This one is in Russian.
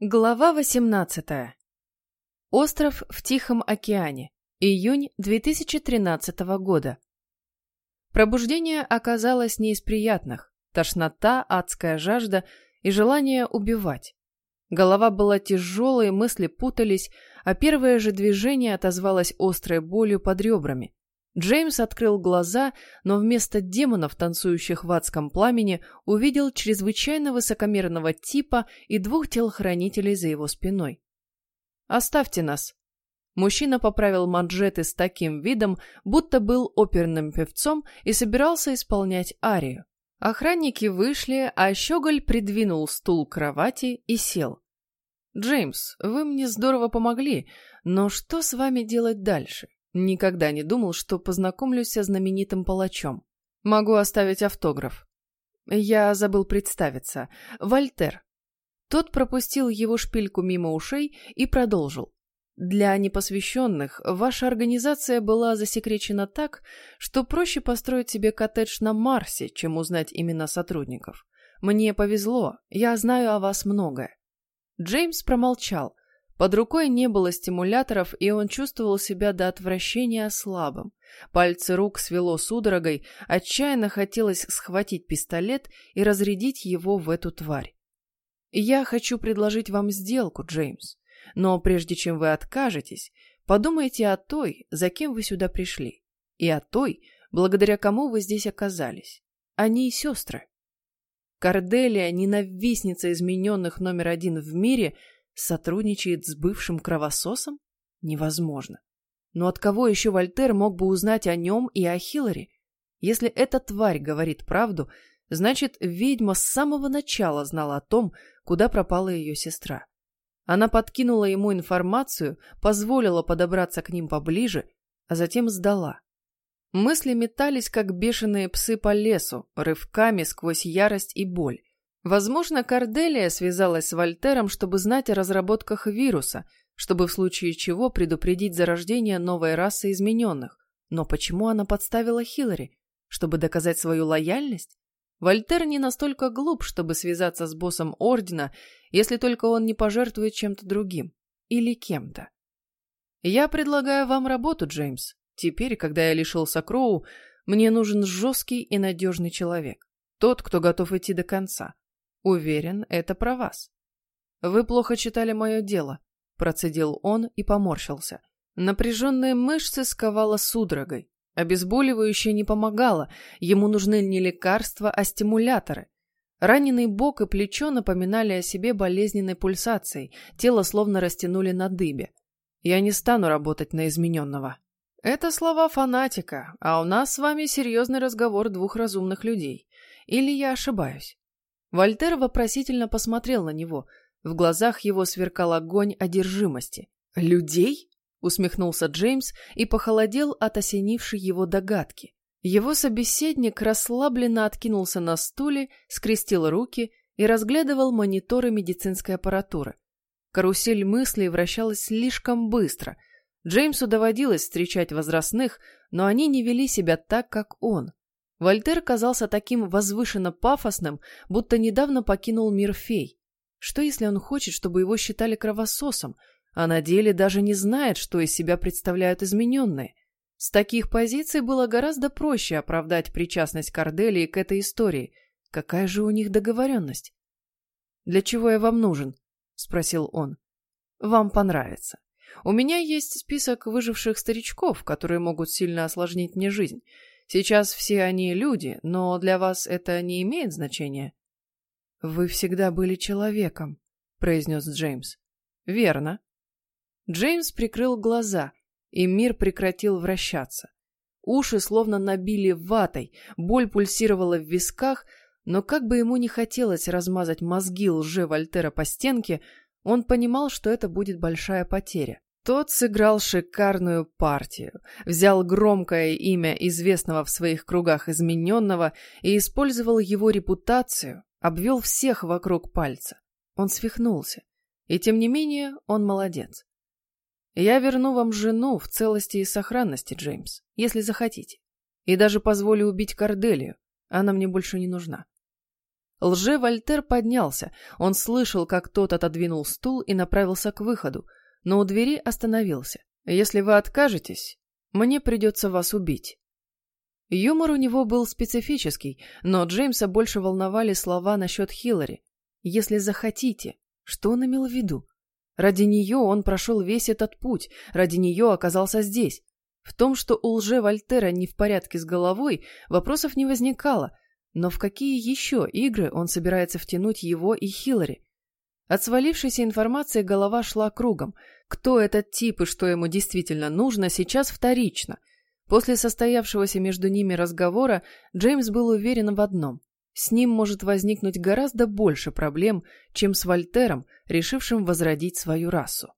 Глава 18. Остров в Тихом океане. Июнь 2013 года. Пробуждение оказалось не из приятных. Тошнота, адская жажда и желание убивать. Голова была тяжелой, мысли путались, а первое же движение отозвалось острой болью под ребрами. Джеймс открыл глаза, но вместо демонов, танцующих в адском пламени, увидел чрезвычайно высокомерного типа и двух телохранителей за его спиной. «Оставьте нас». Мужчина поправил манжеты с таким видом, будто был оперным певцом и собирался исполнять арию. Охранники вышли, а Щеголь придвинул стул к кровати и сел. «Джеймс, вы мне здорово помогли, но что с вами делать дальше? Никогда не думал, что познакомлюсь со знаменитым палачом. Могу оставить автограф. Я забыл представиться. Вольтер. Тот пропустил его шпильку мимо ушей и продолжил. Для непосвященных ваша организация была засекречена так, что проще построить себе коттедж на Марсе, чем узнать имена сотрудников. Мне повезло, я знаю о вас многое. Джеймс промолчал, под рукой не было стимуляторов, и он чувствовал себя до отвращения слабым. Пальцы рук свело судорогой, отчаянно хотелось схватить пистолет и разрядить его в эту тварь. «Я хочу предложить вам сделку, Джеймс, но прежде чем вы откажетесь, подумайте о той, за кем вы сюда пришли, и о той, благодаря кому вы здесь оказались. Они и сестры». Корделия, ненавистница измененных номер один в мире – Сотрудничает с бывшим кровососом? Невозможно. Но от кого еще Вольтер мог бы узнать о нем и о Хиллари? Если эта тварь говорит правду, значит, ведьма с самого начала знала о том, куда пропала ее сестра. Она подкинула ему информацию, позволила подобраться к ним поближе, а затем сдала. Мысли метались, как бешеные псы по лесу, рывками сквозь ярость и боль. Возможно, Корделия связалась с Вольтером, чтобы знать о разработках вируса, чтобы в случае чего предупредить зарождение новой расы измененных. Но почему она подставила Хиллари? Чтобы доказать свою лояльность? Вольтер не настолько глуп, чтобы связаться с боссом Ордена, если только он не пожертвует чем-то другим. Или кем-то. Я предлагаю вам работу, Джеймс. Теперь, когда я лишился Кроу, мне нужен жесткий и надежный человек. Тот, кто готов идти до конца. Уверен, это про вас. Вы плохо читали мое дело, процедил он и поморщился. Напряженные мышцы сковало судорогой. Обезболивающее не помогало, ему нужны не лекарства, а стимуляторы. Раненый бок и плечо напоминали о себе болезненной пульсацией, тело словно растянули на дыбе. Я не стану работать на измененного. Это слова фанатика, а у нас с вами серьезный разговор двух разумных людей. Или я ошибаюсь? Вольтер вопросительно посмотрел на него. В глазах его сверкал огонь одержимости. «Людей?» — усмехнулся Джеймс и похолодел от осенившей его догадки. Его собеседник расслабленно откинулся на стуле, скрестил руки и разглядывал мониторы медицинской аппаратуры. Карусель мыслей вращалась слишком быстро. Джеймсу доводилось встречать возрастных, но они не вели себя так, как он. Вольтер казался таким возвышенно пафосным, будто недавно покинул мир фей. Что если он хочет, чтобы его считали кровососом, а на деле даже не знает, что из себя представляют измененные? С таких позиций было гораздо проще оправдать причастность Корделии к этой истории. Какая же у них договоренность? «Для чего я вам нужен?» — спросил он. «Вам понравится. У меня есть список выживших старичков, которые могут сильно осложнить мне жизнь». Сейчас все они люди, но для вас это не имеет значения. Вы всегда были человеком, произнес Джеймс. Верно. Джеймс прикрыл глаза, и мир прекратил вращаться. Уши словно набили ватой, боль пульсировала в висках, но как бы ему не хотелось размазать мозги лже Вольтера по стенке, он понимал, что это будет большая потеря. Тот сыграл шикарную партию, взял громкое имя известного в своих кругах измененного и использовал его репутацию, обвел всех вокруг пальца. Он свихнулся. И тем не менее он молодец. Я верну вам жену в целости и сохранности, Джеймс, если захотите. И даже позволю убить Корделию. Она мне больше не нужна. Лже-Вольтер поднялся. Он слышал, как тот отодвинул стул и направился к выходу, но у двери остановился. «Если вы откажетесь, мне придется вас убить». Юмор у него был специфический, но Джеймса больше волновали слова насчет Хиллари. «Если захотите». Что он имел в виду? Ради нее он прошел весь этот путь, ради нее оказался здесь. В том, что у лже-Вольтера не в порядке с головой, вопросов не возникало, но в какие еще игры он собирается втянуть его и Хиллари? От свалившейся информации голова шла кругом. Кто этот тип и что ему действительно нужно, сейчас вторично. После состоявшегося между ними разговора Джеймс был уверен в одном. С ним может возникнуть гораздо больше проблем, чем с Вольтером, решившим возродить свою расу.